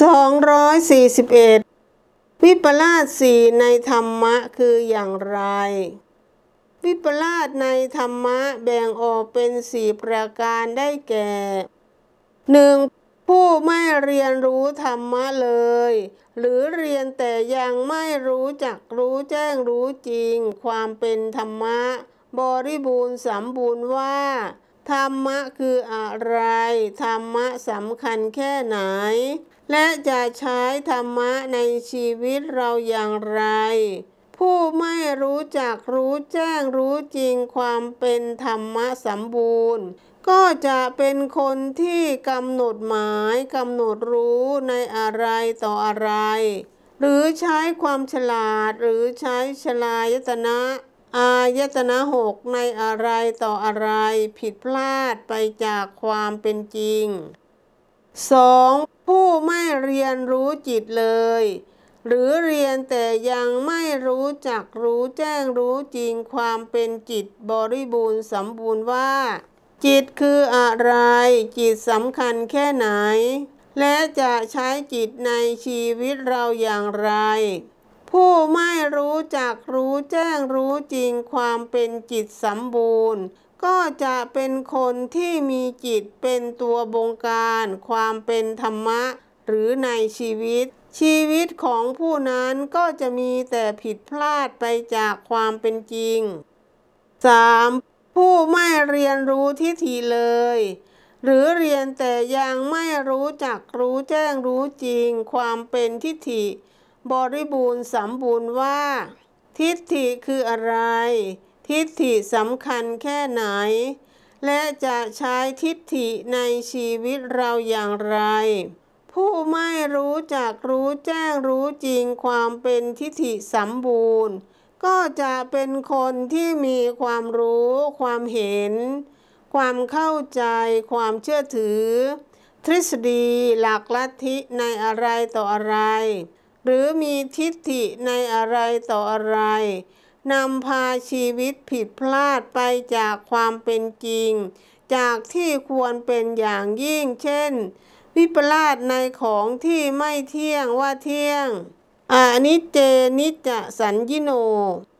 241 วิปลาสสี่ในธรรมะคืออย่างไร วิปลาสในธรรมะแบ่งออกเป็นสี่ประการได้แก่หนึ่งผู้ไม่เรียนรู้ธรรมะเลย หรือเรียนแต่ยังไม่รู้จักรู้แจ้งรู้จริง ความเป็นธรรมะ บริบูรณ์สมบูรณ์ว่า ธรรมะคืออะไร ธรรมะสำคัญแค่ไหน และจะใช้ธรรมะในชีวิตเราอย่างไร ผู้ไม่รู้จักรู้แจ้งรู้จริงความเป็นธรรมะสมบูรณ์ ก็จะเป็นคนที่กำหนดหมายกำหนดรู้ในอะไรต่ออะไร หรือใช้ความฉลาดหรือใช้ชลายตนะ อายตนะหกในอะไรต่ออะไรผิดพลาดไปจากความเป็นจริง 2. ผู้ไม่เรียนรู้จิตเลย หรือเรียนแต่ยังไม่รู้จักรู้แจ้งรู้จริงความเป็นจิตบริบูรณ์สมบูรณ์ว่า จิตคืออะไร จิตสำคัญแค่ไหน และจะใช้จิตในชีวิตเราอย่างไร ผู้ไม่รู้จักรู้แจ้งรู้จริงความเป็นจิตสมบูรณ์ ก็จะเป็นคนที่มีจิตเป็นตัวบงการ ความเป็นธรรมะ หรือในชีวิต ชีวิตของผู้นั้นก็จะมีแต่ผิดพลาดไปจากความเป็นจริง 3. ผู้ไม่เรียนรู้ทิฏฐิเลย หรือเรียนแต่ยังไม่รู้จักรู้แจ้งรู้จริง ความเป็นทิฏฐิ บริบูรณ์สมบูรณ์ว่า ทิฏฐิคืออะไร ทิฏฐิสำคัญแค่ไหน และจะใช้ทิฏฐิในชีวิตเราอย่างไร ผู้ไม่รู้จักรู้แจ้งรู้จริงความเป็นทิฏฐิสมบูรณ์ ก็จะเป็นคนที่มีความรู้ ความเห็น ความเข้าใจ ความเชื่อถือ ทฤษฎีหลักลัทธิในอะไรต่ออะไร หรือมีทิฏฐิในอะไรต่ออะไรนำพาชีวิตผิดพลาดไปจากความเป็นจริง จากที่ควรเป็นอย่างยิ่ง เช่น วิปลาสในของที่ไม่เที่ยงว่าเที่ยงอานิเจนิจจสัญญิโน